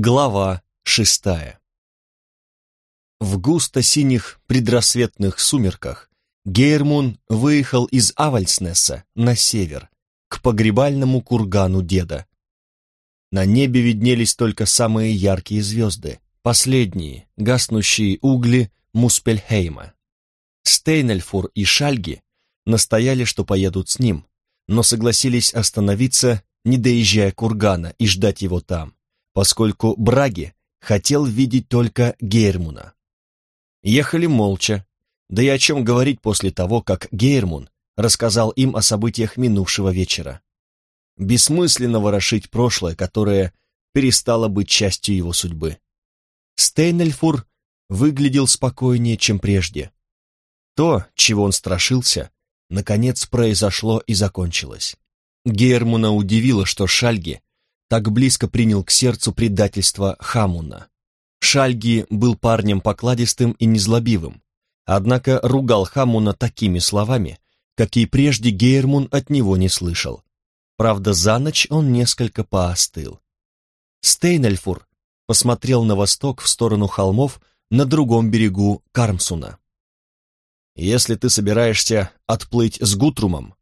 Глава шестая В густо-синих предрассветных сумерках Гейрмун выехал из Авальснесса на север, к погребальному кургану деда. На небе виднелись только самые яркие звезды, последние, гаснущие угли Муспельхейма. Стейнельфур и Шальги настояли, что поедут с ним, но согласились остановиться, не доезжая кургана, и ждать его там поскольку Браги хотел видеть только Гейрмуна. Ехали молча, да и о чем говорить после того, как Гейрмун рассказал им о событиях минувшего вечера. Бессмысленно ворошить прошлое, которое перестало быть частью его судьбы. Стейнельфур выглядел спокойнее, чем прежде. То, чего он страшился, наконец произошло и закончилось. Гейрмуна удивило, что Шальги так близко принял к сердцу предательство Хамуна. Шальги был парнем покладистым и незлобивым, однако ругал Хамуна такими словами, какие прежде Гейрмун от него не слышал. Правда, за ночь он несколько поостыл. Стейнельфур посмотрел на восток в сторону холмов на другом берегу Кармсуна. «Если ты собираешься отплыть с Гутрумом,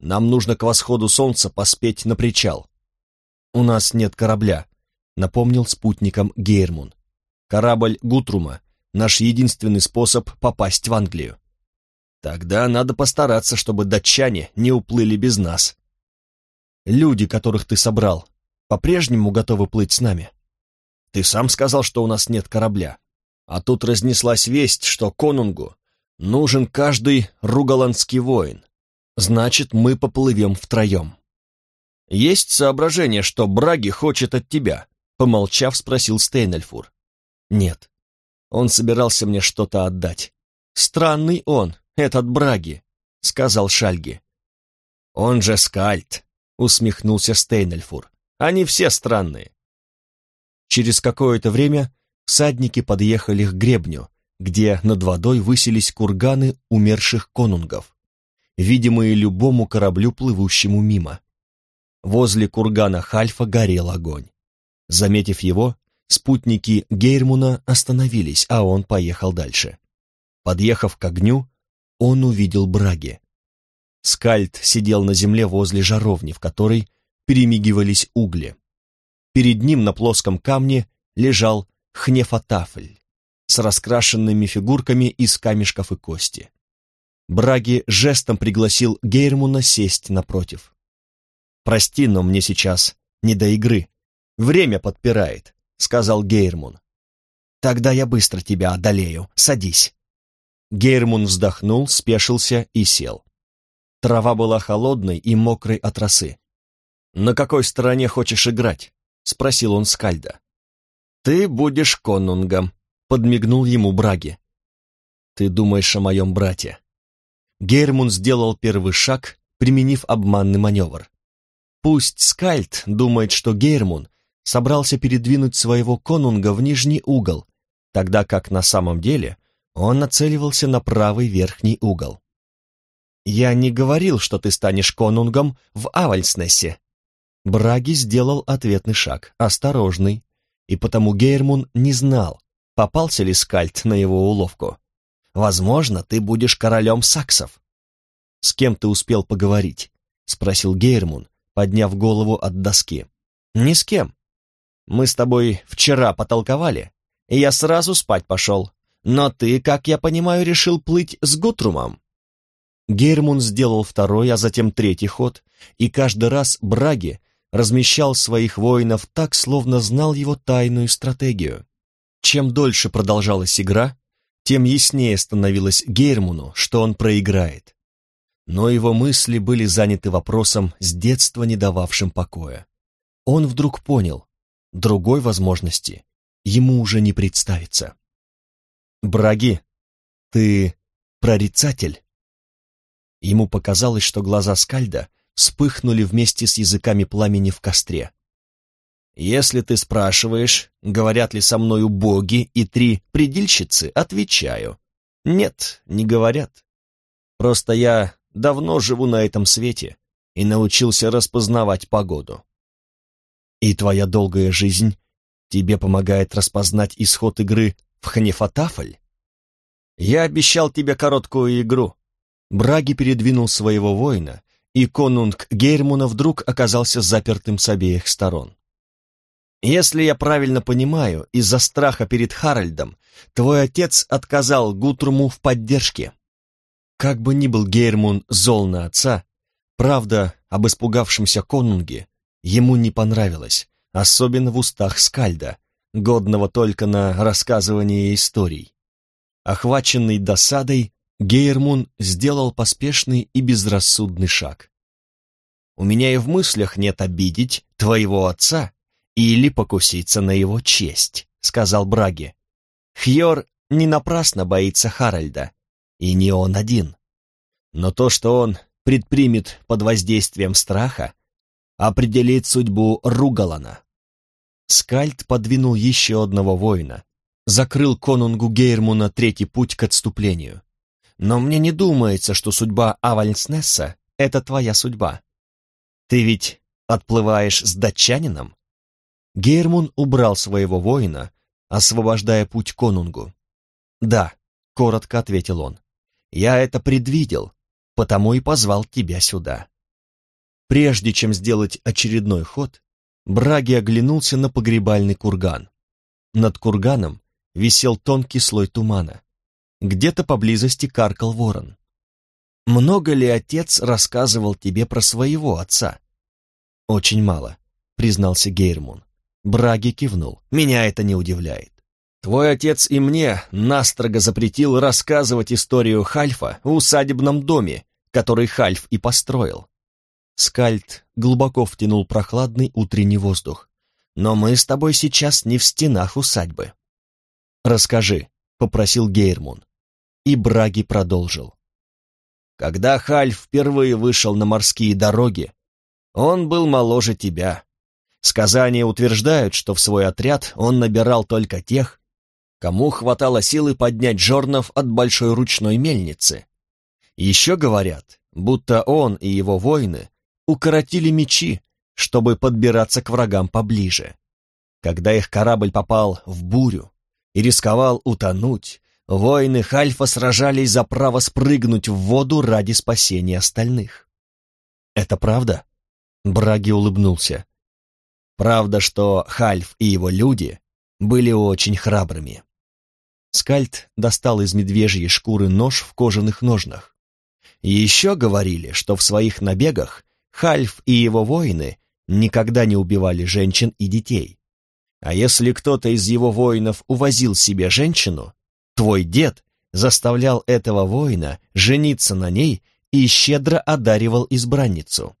нам нужно к восходу солнца поспеть на причал. «У нас нет корабля», — напомнил спутникам Гейрмун. «Корабль Гутрума — наш единственный способ попасть в Англию». «Тогда надо постараться, чтобы датчане не уплыли без нас». «Люди, которых ты собрал, по-прежнему готовы плыть с нами?» «Ты сам сказал, что у нас нет корабля. А тут разнеслась весть, что конунгу нужен каждый ругаландский воин. Значит, мы поплывем втроем». «Есть соображение, что Браги хочет от тебя?» Помолчав, спросил Стейнельфур. «Нет. Он собирался мне что-то отдать. Странный он, этот Браги», — сказал Шальги. «Он же скальд», — усмехнулся Стейнельфур. «Они все странные». Через какое-то время всадники подъехали к гребню, где над водой высились курганы умерших конунгов, видимые любому кораблю, плывущему мимо. Возле кургана Хальфа горел огонь. Заметив его, спутники Гейрмуна остановились, а он поехал дальше. Подъехав к огню, он увидел Браги. Скальд сидел на земле возле жаровни, в которой перемигивались угли. Перед ним на плоском камне лежал хнефатафль с раскрашенными фигурками из камешков и кости. Браги жестом пригласил Гейрмуна сесть напротив. «Прости, но мне сейчас не до игры. Время подпирает», — сказал Гейрмун. «Тогда я быстро тебя одолею. Садись». Гейрмун вздохнул, спешился и сел. Трава была холодной и мокрой от росы. «На какой стороне хочешь играть?» — спросил он Скальда. «Ты будешь конунгом», — подмигнул ему Браги. «Ты думаешь о моем брате». Гейрмун сделал первый шаг, применив обманный маневр. Пусть Скальд думает, что Гейрмун собрался передвинуть своего конунга в нижний угол, тогда как на самом деле он нацеливался на правый верхний угол. «Я не говорил, что ты станешь конунгом в Авальснессе». Браги сделал ответный шаг, осторожный, и потому Гейрмун не знал, попался ли Скальд на его уловку. «Возможно, ты будешь королем саксов». «С кем ты успел поговорить?» — спросил Гейрмун, подняв голову от доски. «Ни с кем. Мы с тобой вчера потолковали, и я сразу спать пошел. Но ты, как я понимаю, решил плыть с Гутрумом». Гейрмун сделал второй, а затем третий ход, и каждый раз Браги размещал своих воинов так, словно знал его тайную стратегию. Чем дольше продолжалась игра, тем яснее становилось Гейрмуну, что он проиграет но его мысли были заняты вопросом, с детства не дававшим покоя. Он вдруг понял, другой возможности ему уже не представится. «Браги, ты прорицатель?» Ему показалось, что глаза Скальда вспыхнули вместе с языками пламени в костре. «Если ты спрашиваешь, говорят ли со мною боги и три предельщицы, отвечаю. Нет, не говорят. Просто я давно живу на этом свете и научился распознавать погоду. И твоя долгая жизнь тебе помогает распознать исход игры в Ханефатафль? Я обещал тебе короткую игру. Браги передвинул своего воина, и конунг Гейрмуна вдруг оказался запертым с обеих сторон. Если я правильно понимаю, из-за страха перед Харальдом твой отец отказал Гутруму в поддержке. Как бы ни был Гейрмун зол на отца, правда об испугавшемся конунге ему не понравилась, особенно в устах Скальда, годного только на рассказывание историй. Охваченный досадой, Гейрмун сделал поспешный и безрассудный шаг. «У меня и в мыслях нет обидеть твоего отца или покуситься на его честь», — сказал Браги. «Хьор не напрасно боится Харальда, и не он один. Но то, что он предпримет под воздействием страха, определит судьбу Ругалана. Скальд подвинул еще одного воина, закрыл конунгу Гейрмуна третий путь к отступлению. Но мне не думается, что судьба Авальснесса — это твоя судьба. Ты ведь отплываешь с датчанином? Гейрмун убрал своего воина, освобождая путь конунгу. «Да», — коротко ответил он, — «я это предвидел, потому и позвал тебя сюда». Прежде чем сделать очередной ход, Браги оглянулся на погребальный курган. Над курганом висел тонкий слой тумана. Где-то поблизости каркал ворон. «Много ли отец рассказывал тебе про своего отца?» «Очень мало», — признался Гейрмун. Браги кивнул. «Меня это не удивляет. Твой отец и мне настрого запретил рассказывать историю Хальфа в усадебном доме, который Хальф и построил. Скальд глубоко втянул прохладный утренний воздух. «Но мы с тобой сейчас не в стенах усадьбы». «Расскажи», — попросил Гейрмун. И Браги продолжил. «Когда Хальф впервые вышел на морские дороги, он был моложе тебя. Сказания утверждают, что в свой отряд он набирал только тех, кому хватало силы поднять жорнов от большой ручной мельницы. Еще говорят, будто он и его воины укоротили мечи, чтобы подбираться к врагам поближе. Когда их корабль попал в бурю и рисковал утонуть, воины Хальфа сражались за право спрыгнуть в воду ради спасения остальных. «Это правда?» Браги улыбнулся. «Правда, что Хальф и его люди были очень храбрыми». Скальд достал из медвежьей шкуры нож в кожаных ножнах. еще говорили, что в своих набегах Хальф и его воины никогда не убивали женщин и детей. А если кто-то из его воинов увозил себе женщину, твой дед заставлял этого воина жениться на ней и щедро одаривал избранницу.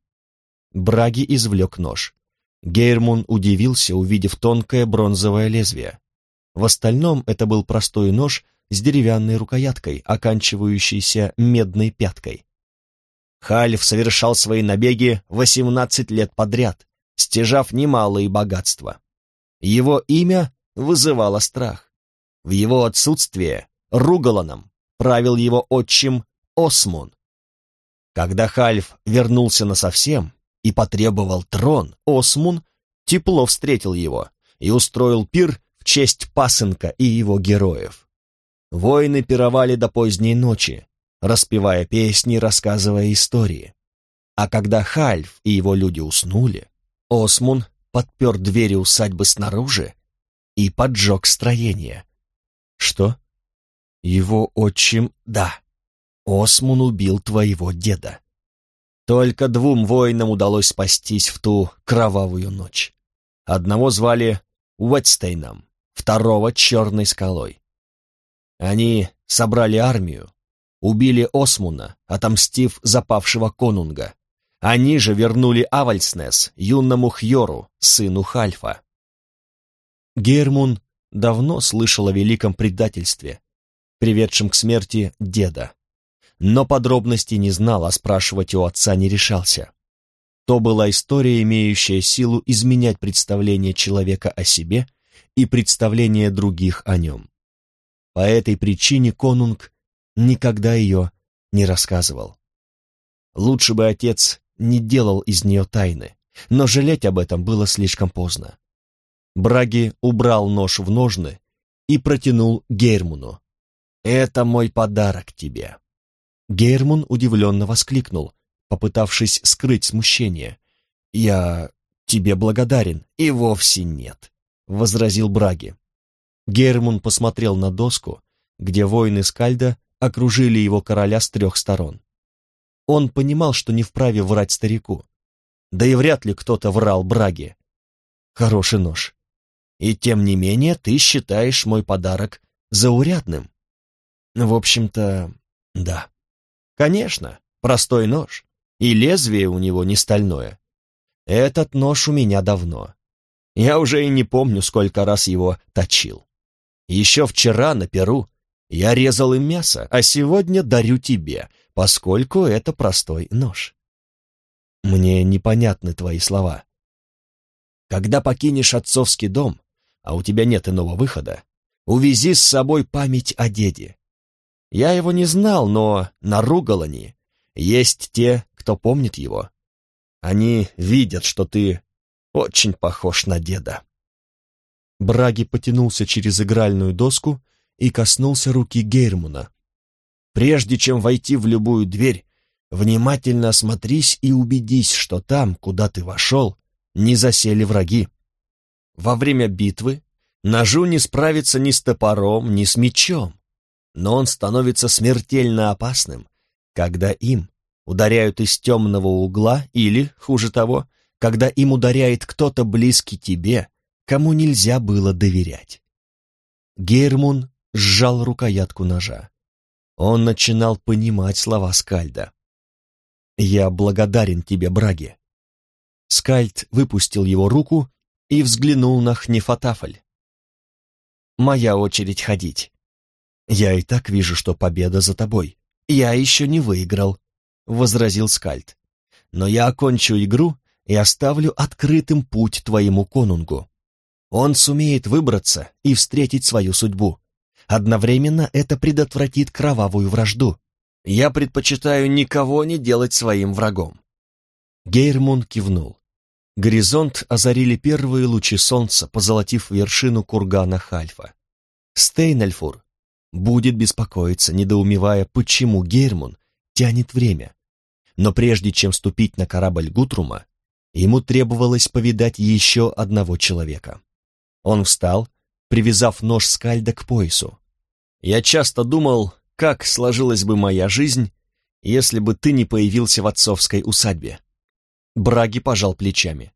Браги извлек нож. Гейрмун удивился, увидев тонкое бронзовое лезвие. В остальном это был простой нож с деревянной рукояткой, оканчивающейся медной пяткой. Хальф совершал свои набеги 18 лет подряд, стяжав немалые богатства. Его имя вызывало страх. В его отсутствие Ругаланом правил его отчим Осмун. Когда Хальф вернулся насовсем и потребовал трон, Осмун тепло встретил его и устроил пир честь пасынка и его героев. Воины пировали до поздней ночи, распевая песни, рассказывая истории. А когда Хальф и его люди уснули, Осмун подпер двери усадьбы снаружи и поджег строение. Что? Его отчим... Да, Осмун убил твоего деда. Только двум воинам удалось спастись в ту кровавую ночь. Одного звали Уэтстейном, второго — Черной скалой. Они собрали армию, убили Осмуна, отомстив запавшего конунга. Они же вернули Авальснес юному Хьору, сыну Хальфа. Гермун давно слышал о великом предательстве, приведшем к смерти деда, но подробностей не знал, а спрашивать у отца не решался. То была история, имеющая силу изменять представление человека о себе и представление других о нем. По этой причине конунг никогда ее не рассказывал. Лучше бы отец не делал из нее тайны, но жалеть об этом было слишком поздно. Браги убрал нож в ножны и протянул Гейрмуну. «Это мой подарок тебе». Гейрмун удивленно воскликнул, попытавшись скрыть смущение. «Я тебе благодарен, и вовсе нет», — возразил Браги. Гейрмун посмотрел на доску, где воины Скальда окружили его короля с трех сторон. Он понимал, что не вправе врать старику. Да и вряд ли кто-то врал Браге. Хороший нож. И тем не менее ты считаешь мой подарок заурядным. В общем-то, да. Конечно, простой нож. И лезвие у него не стальное. Этот нож у меня давно. Я уже и не помню, сколько раз его точил. Еще вчера на Перу я резал им мясо, а сегодня дарю тебе, поскольку это простой нож. Мне непонятны твои слова. Когда покинешь отцовский дом, а у тебя нет иного выхода, увези с собой память о деде. Я его не знал, но на Ругалане есть те, кто помнит его. Они видят, что ты очень похож на деда. Браги потянулся через игральную доску и коснулся руки Гейрмуна. Прежде чем войти в любую дверь, внимательно осмотрись и убедись, что там, куда ты вошел, не засели враги. Во время битвы ножу не справиться ни с топором, ни с мечом, но он становится смертельно опасным, когда им ударяют из темного угла или, хуже того, когда им ударяет кто-то близкий тебе, кому нельзя было доверять. Гейрмун сжал рукоятку ножа. Он начинал понимать слова Скальда. «Я благодарен тебе, Браги». Скальд выпустил его руку и взглянул на Хнефатафль. «Моя очередь ходить. Я и так вижу, что победа за тобой. Я еще не выиграл», — возразил Скальд. «Но я окончу игру и оставлю открытым путь твоему конунгу. Он сумеет выбраться и встретить свою судьбу. Одновременно это предотвратит кровавую вражду. Я предпочитаю никого не делать своим врагом. Гейрмун кивнул. Горизонт озарили первые лучи солнца, позолотив вершину кургана Хальфа. Стейнельфур будет беспокоиться, недоумевая, почему Гейрмун тянет время. Но прежде чем ступить на корабль Гутрума, ему требовалось повидать еще одного человека. Он встал, привязав нож скальда к поясу. «Я часто думал, как сложилась бы моя жизнь, если бы ты не появился в отцовской усадьбе». Браги пожал плечами.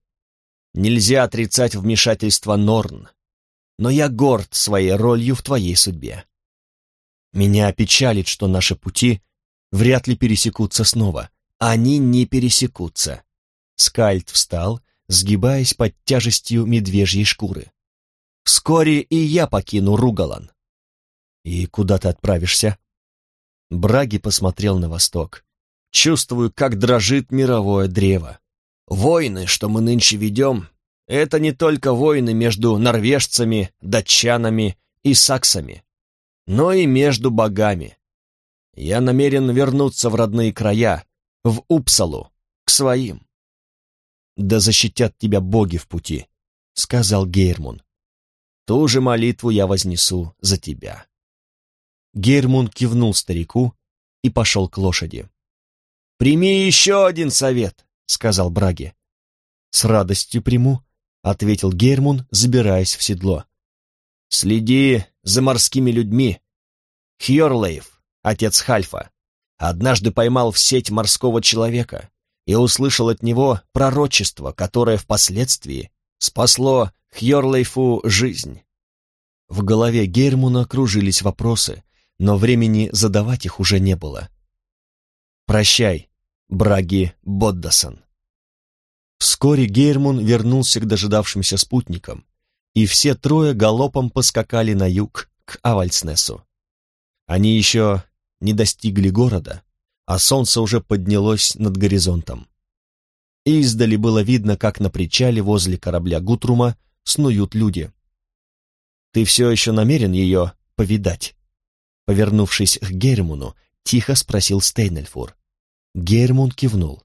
«Нельзя отрицать вмешательство Норн, но я горд своей ролью в твоей судьбе. Меня печалит, что наши пути вряд ли пересекутся снова. Они не пересекутся». Скальд встал, сгибаясь под тяжестью медвежьей шкуры. Вскоре и я покину Ругалан. И куда ты отправишься? Браги посмотрел на восток. Чувствую, как дрожит мировое древо. Войны, что мы нынче ведем, это не только войны между норвежцами, датчанами и саксами, но и между богами. Я намерен вернуться в родные края, в Упсалу, к своим. «Да защитят тебя боги в пути», — сказал Гейрмун. Ту же молитву я вознесу за тебя». Гермун кивнул старику и пошел к лошади. «Прими еще один совет», — сказал Браги. «С радостью приму», — ответил Гермун, забираясь в седло. «Следи за морскими людьми. Хьорлейв, отец Хальфа, однажды поймал в сеть морского человека и услышал от него пророчество, которое впоследствии спасло Хьорлейфу жизнь. В голове Гейрмуна кружились вопросы, но времени задавать их уже не было. «Прощай, Браги Боддасон». Вскоре Гейрмун вернулся к дожидавшимся спутникам, и все трое галопом поскакали на юг, к Авальснесу. Они еще не достигли города, а солнце уже поднялось над горизонтом. Издали было видно, как на причале возле корабля Гутрума снуют люди. «Ты все еще намерен ее повидать?» Повернувшись к Гермуну, тихо спросил Стейнельфур. Гермун кивнул.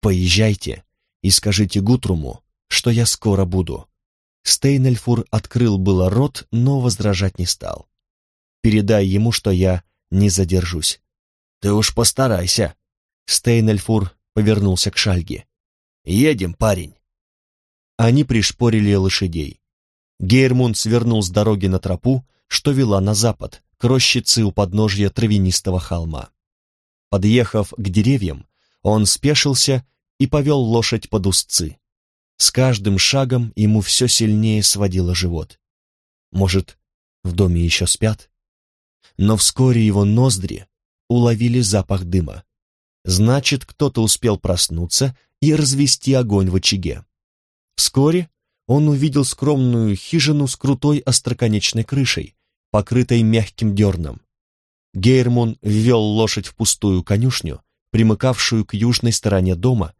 «Поезжайте и скажите Гутруму, что я скоро буду. Стейнельфур открыл было рот, но возражать не стал. «Передай ему, что я не задержусь». «Ты уж постарайся». Стейнельфур повернулся к Шальге. «Едем, парень». Они пришпорили лошадей. Гейрмунд свернул с дороги на тропу, что вела на запад, к рощице у подножья травянистого холма. Подъехав к деревьям, он спешился и повел лошадь под узцы. С каждым шагом ему все сильнее сводило живот. Может, в доме еще спят? Но вскоре его ноздри уловили запах дыма. Значит, кто-то успел проснуться и развести огонь в очаге. Вскоре он увидел скромную хижину с крутой остроконечной крышей, покрытой мягким дерном. Гейрмун ввел лошадь в пустую конюшню, примыкавшую к южной стороне дома,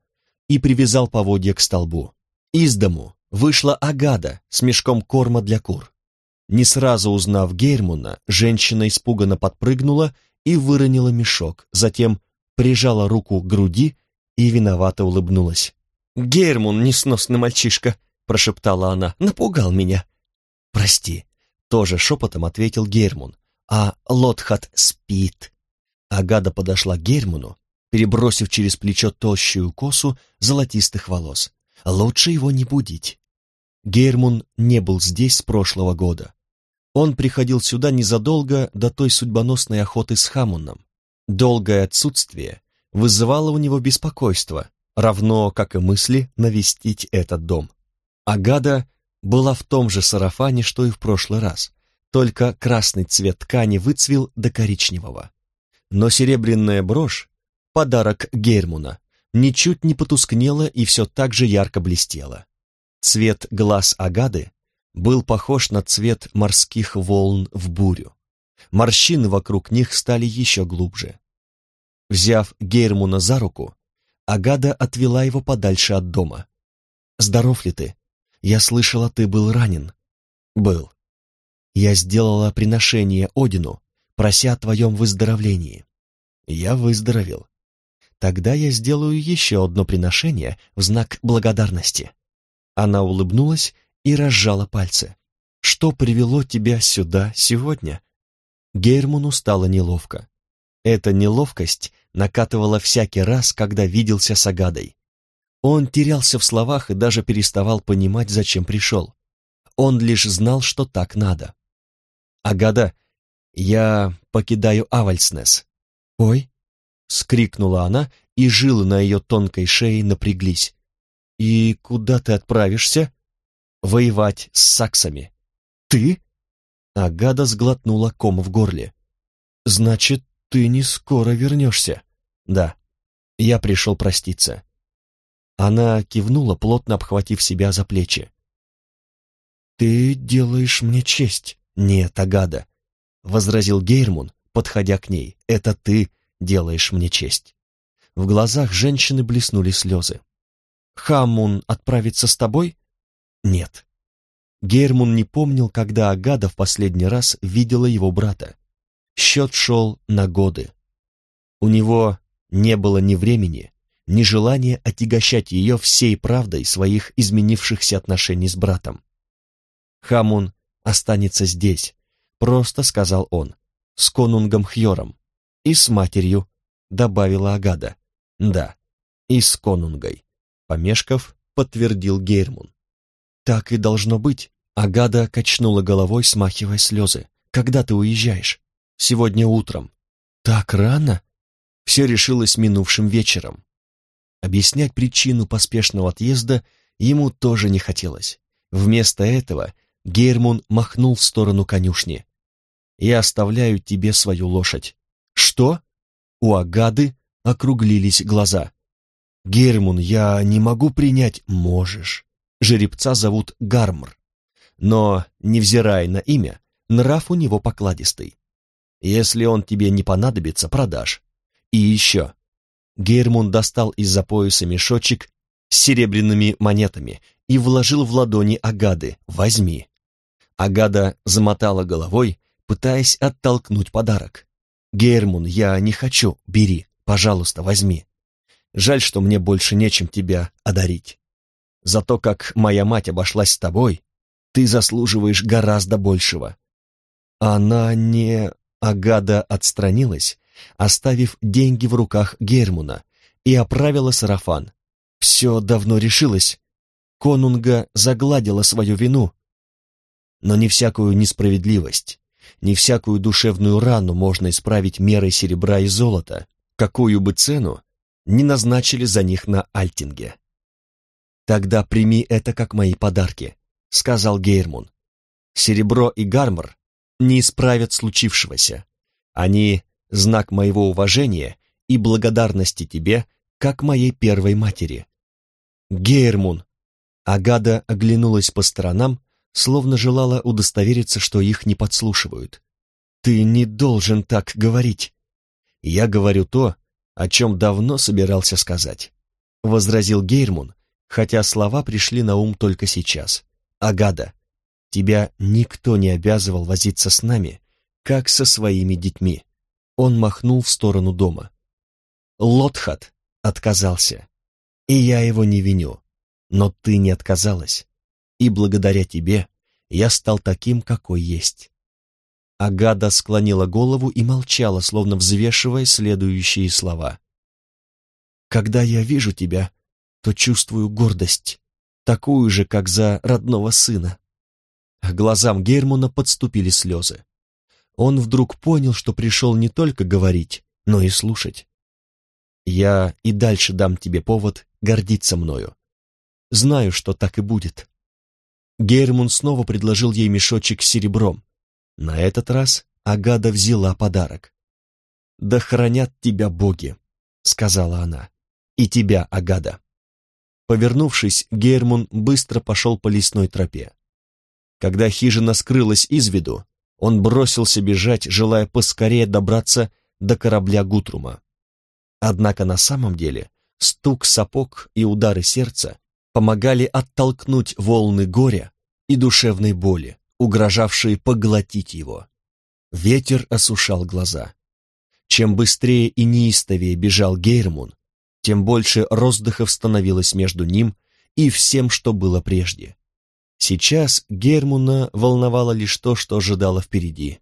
и привязал поводья к столбу. Из дому вышла Агада с мешком корма для кур. Не сразу узнав Гейрмуна, женщина испуганно подпрыгнула и выронила мешок, затем прижала руку к груди и виновато улыбнулась. «Гейрмун, несносный мальчишка!» — прошептала она. «Напугал меня». «Прости», — тоже шепотом ответил Гермун. «А Лотхат спит». Агада подошла к Гермуну, перебросив через плечо тощую косу золотистых волос. «Лучше его не будить». Гермун не был здесь с прошлого года. Он приходил сюда незадолго до той судьбоносной охоты с Хамуном. Долгое отсутствие вызывало у него беспокойство, равно как и мысли навестить этот дом. Агада была в том же сарафане, что и в прошлый раз, только красный цвет ткани выцвел до коричневого. Но серебряная брошь, подарок Гейрмуна, ничуть не потускнела и все так же ярко блестела. Цвет глаз Агады был похож на цвет морских волн в бурю. Морщины вокруг них стали еще глубже. Взяв Гейрмуна за руку, Агада отвела его подальше от дома. «Здоров ли ты?» Я слышала, ты был ранен. Был. Я сделала приношение Одину, прося о твоем выздоровлении. Я выздоровел. Тогда я сделаю еще одно приношение в знак благодарности. Она улыбнулась и разжала пальцы. Что привело тебя сюда сегодня? Гейрмуну стало неловко. Эта неловкость накатывала всякий раз, когда виделся с Агадой. Он терялся в словах и даже переставал понимать, зачем пришел. Он лишь знал, что так надо. «Агада, я покидаю Авальснес». «Ой!» — скрикнула она, и жилы на ее тонкой шее напряглись. «И куда ты отправишься?» «Воевать с саксами». «Ты?» Агада сглотнула ком в горле. «Значит, ты не скоро вернешься?» «Да, я пришел проститься. Она кивнула, плотно обхватив себя за плечи. «Ты делаешь мне честь». «Нет, Агада», — возразил Гейрмун, подходя к ней. «Это ты делаешь мне честь». В глазах женщины блеснули слезы. «Хаммун отправится с тобой?» «Нет». Гейрмун не помнил, когда Агада в последний раз видела его брата. Счет шел на годы. У него не было ни времени, нежелание отягощать ее всей правдой своих изменившихся отношений с братом. «Хамун останется здесь», — просто сказал он, — «с конунгом Хьором и с матерью», — добавила Агада. «Да, и с конунгой», — помешков, подтвердил Гейрмун. «Так и должно быть», — Агада качнула головой, смахивая слезы. «Когда ты уезжаешь?» «Сегодня утром». «Так рано?» Все решилось минувшим вечером. Объяснять причину поспешного отъезда ему тоже не хотелось. Вместо этого Гейрмун махнул в сторону конюшни. «Я оставляю тебе свою лошадь». «Что?» У Агады округлились глаза. «Гейрмун, я не могу принять...» «Можешь». Жеребца зовут Гармр. Но, невзирая на имя, нрав у него покладистый. Если он тебе не понадобится, продашь. И еще, Гейрмун достал из-за пояса мешочек с серебряными монетами и вложил в ладони Агады «Возьми». Агада замотала головой, пытаясь оттолкнуть подарок. «Гейрмун, я не хочу, бери, пожалуйста, возьми. Жаль, что мне больше нечем тебя одарить. За то, как моя мать обошлась с тобой, Ты заслуживаешь гораздо большего». Она не... Агада отстранилась, оставив деньги в руках Гермуна, и оправила сарафан. Все давно решилось. Конунга загладила свою вину. Но не всякую несправедливость, не всякую душевную рану можно исправить мерой серебра и золота, какую бы цену не назначили за них на Альтинге. «Тогда прими это как мои подарки», — сказал Гейрмун. «Серебро и гармор не исправят случившегося. Они — знак моего уважения и благодарности тебе, как моей первой матери. Гейрмун. Агада оглянулась по сторонам, словно желала удостовериться, что их не подслушивают. Ты не должен так говорить. Я говорю то, о чем давно собирался сказать. Возразил Гейрмун, хотя слова пришли на ум только сейчас. Агада, тебя никто не обязывал возиться с нами, как со своими детьми. Он махнул в сторону дома. Лотхат отказался. И я его не виню. Но ты не отказалась. И благодаря тебе я стал таким, какой есть. Агада склонила голову и молчала, словно взвешивая следующие слова. «Когда я вижу тебя, то чувствую гордость, такую же, как за родного сына». К глазам Германа подступили слезы. Он вдруг понял, что пришел не только говорить, но и слушать. Я и дальше дам тебе повод гордиться мною. Знаю, что так и будет. Гейрмун снова предложил ей мешочек с серебром. На этот раз Агада взяла подарок. «Да хранят тебя боги», — сказала она, — «и тебя, Агада». Повернувшись, Гейрмун быстро пошел по лесной тропе. Когда хижина скрылась из виду, он бросился бежать, желая поскорее добраться до корабля Гутрума. Однако на самом деле стук сапог и удары сердца помогали оттолкнуть волны горя и душевной боли, угрожавшие поглотить его. Ветер осушал глаза. Чем быстрее и неистовее бежал Гейрмун, тем больше роздыхов становилось между ним и всем, что было прежде. Сейчас Гермуна волновало лишь то, что ожидало впереди.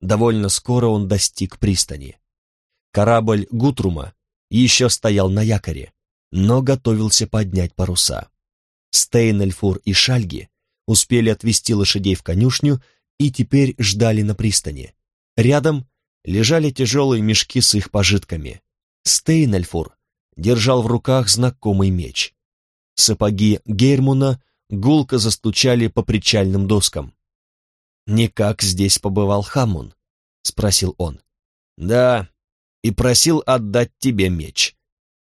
Довольно скоро он достиг пристани. Корабль Гутрума еще стоял на якоре, но готовился поднять паруса. Стейнельфур и Шальги успели отвезти лошадей в конюшню и теперь ждали на пристани. Рядом лежали тяжелые мешки с их пожитками. Стейнельфур держал в руках знакомый меч. Сапоги Гейрмуна гулко застучали по причальным доскам. «Никак здесь побывал Хамун?» — спросил он. «Да, и просил отдать тебе меч.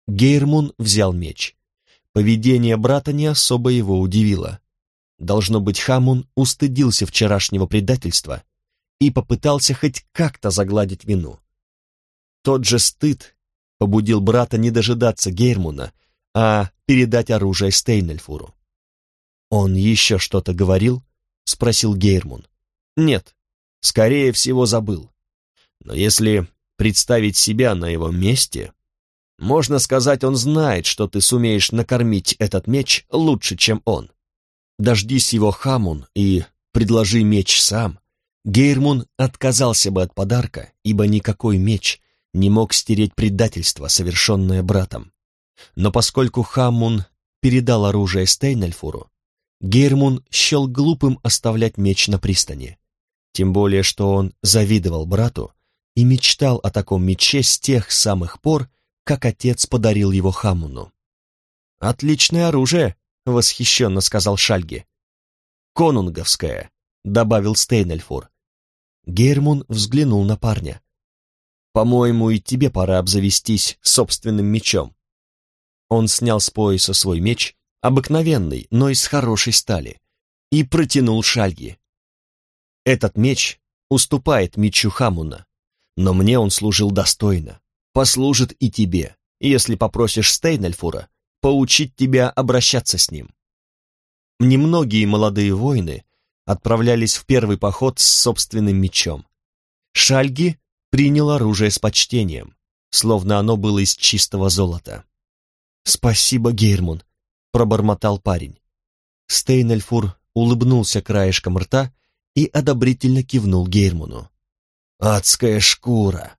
Гейрмун взял меч. Поведение брата не особо его удивило. Должно быть, Хамун устыдился вчерашнего предательства и попытался хоть как-то загладить вину. Тот же стыд побудил брата не дожидаться Гейрмуна, а передать оружие Стейнельфуру. «Он еще что-то говорил?» — спросил Гейрмун. «Нет, скорее всего, забыл. Но если представить себя на его месте, можно сказать, он знает, что ты сумеешь накормить этот меч лучше, чем он. Дождись его Хамун и предложи меч сам. Гейрмун отказался бы от подарка, ибо никакой меч не мог стереть предательство, совершенное братом. Но поскольку Хамун передал оружие Стейнельфуру, Гейрмун счел глупым оставлять меч на пристани. Тем более, что он завидовал брату и мечтал о таком мече с тех самых пор, как отец подарил его Хамуну. «Отличное оружие», — восхищенно сказал Шальги. «Конунговское», — добавил Стейнельфур. Гейрмун взглянул на парня. «По-моему, и тебе пора обзавестись собственным мечом». Он снял с пояса свой меч, обыкновенный, но из хорошей стали, и протянул Шальги. «Этот меч уступает мечу Хамуна но мне он служил достойно. Послужит и тебе, если попросишь Стейнельфура поучить тебя обращаться с ним. Немногие молодые воины отправлялись в первый поход с собственным мечом. Шальги принял оружие с почтением, словно оно было из чистого золота. «Спасибо, Гейрмун», — пробормотал парень. Стейнельфур улыбнулся краешком рта и одобрительно кивнул Гейрмуну. «Адская шкура!»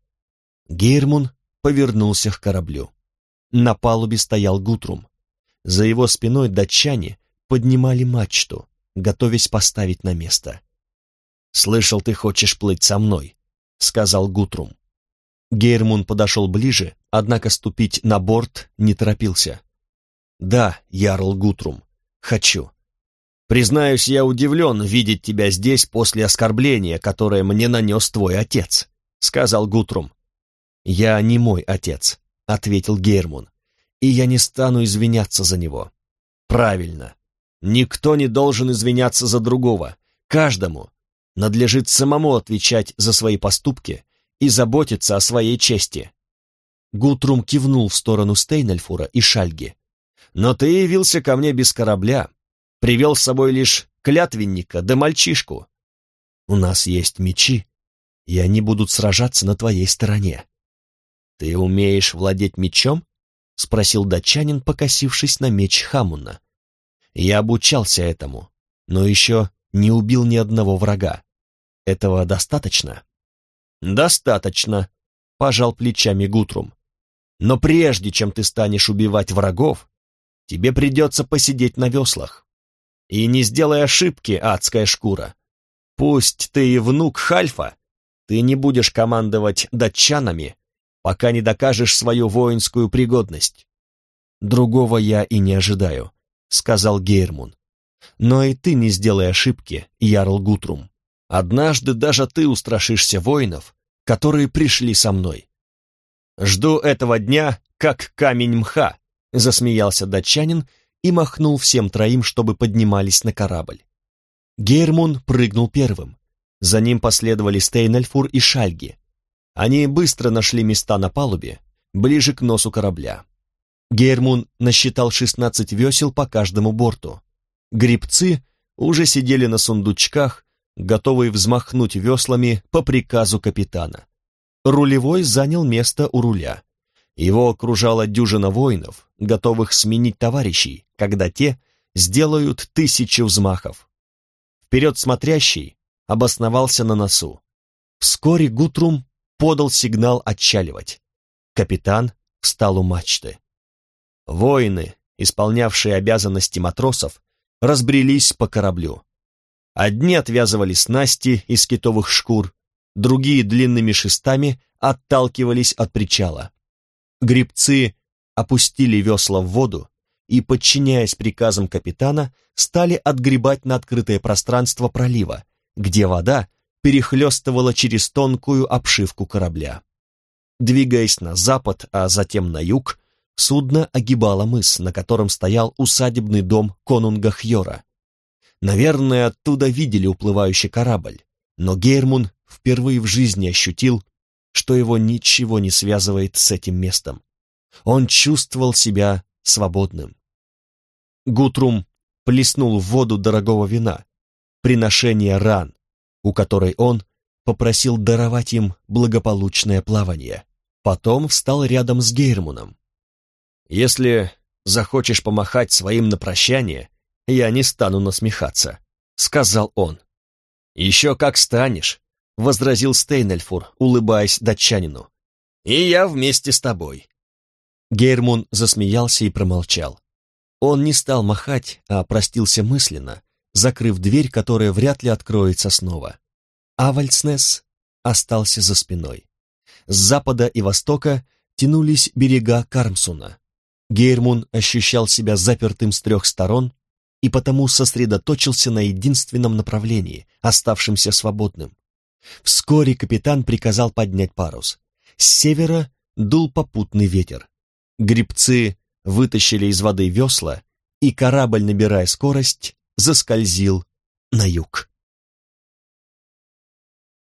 Гейрмун повернулся к кораблю. На палубе стоял Гутрум. За его спиной датчане поднимали мачту, готовясь поставить на место. «Слышал, ты хочешь плыть со мной», — сказал Гутрум. Гейрмун подошел ближе, однако ступить на борт не торопился. «Да, Ярл Гутрум, хочу. Признаюсь, я удивлен видеть тебя здесь после оскорбления, которое мне нанес твой отец», — сказал Гутрум. «Я не мой отец», — ответил Гейрмун, «и я не стану извиняться за него». «Правильно. Никто не должен извиняться за другого. Каждому надлежит самому отвечать за свои поступки и заботиться о своей чести. Гутрум кивнул в сторону Стейнельфура и Шальги. «Но ты явился ко мне без корабля, привел с собой лишь клятвенника да мальчишку. У нас есть мечи, и они будут сражаться на твоей стороне». «Ты умеешь владеть мечом?» — спросил датчанин, покосившись на меч Хамуна. «Я обучался этому, но еще не убил ни одного врага. Этого достаточно?» «Достаточно», — пожал плечами Гутрум. «Но прежде чем ты станешь убивать врагов, тебе придется посидеть на веслах. И не сделай ошибки, адская шкура. Пусть ты и внук Хальфа, ты не будешь командовать датчанами, пока не докажешь свою воинскую пригодность». «Другого я и не ожидаю», — сказал Гейрмун. «Но и ты не сделай ошибки, Ярл Гутрум. Однажды даже ты устрашишься воинов, которые пришли со мной. Жду этого дня, как камень мха, засмеялся датчанин и махнул всем троим, чтобы поднимались на корабль. Гейрмун прыгнул первым. За ним последовали Стейнельфур и Шальги. Они быстро нашли места на палубе, ближе к носу корабля. Гейрмун насчитал 16 весел по каждому борту. Грибцы уже сидели на сундучках, готовый взмахнуть веслами по приказу капитана. Рулевой занял место у руля. Его окружала дюжина воинов, готовых сменить товарищей, когда те сделают тысячу взмахов. Вперед смотрящий обосновался на носу. Вскоре Гутрум подал сигнал отчаливать. Капитан встал у мачты. Воины, исполнявшие обязанности матросов, разбрелись по кораблю. Одни отвязывали снасти из китовых шкур, другие длинными шестами отталкивались от причала. Грибцы опустили весла в воду и, подчиняясь приказам капитана, стали отгребать на открытое пространство пролива, где вода перехлестывала через тонкую обшивку корабля. Двигаясь на запад, а затем на юг, судно огибало мыс, на котором стоял усадебный дом конунга Хьора. Наверное, оттуда видели уплывающий корабль, но Гейрмун впервые в жизни ощутил, что его ничего не связывает с этим местом. Он чувствовал себя свободным. Гутрум плеснул в воду дорогого вина, приношение ран, у которой он попросил даровать им благополучное плавание. Потом встал рядом с Гейрмуном. «Если захочешь помахать своим на прощание, я не стану насмехаться», — сказал он. «Еще как станешь», — возразил Стейнельфур, улыбаясь датчанину. «И я вместе с тобой». Гейрмун засмеялся и промолчал. Он не стал махать, а простился мысленно, закрыв дверь, которая вряд ли откроется снова. А Вальцнес остался за спиной. С запада и востока тянулись берега Кармсуна. Гейрмун ощущал себя запертым с трех сторон и потому сосредоточился на единственном направлении, оставшемся свободным. Вскоре капитан приказал поднять парус. С севера дул попутный ветер. Грибцы вытащили из воды весла, и корабль, набирая скорость, заскользил на юг.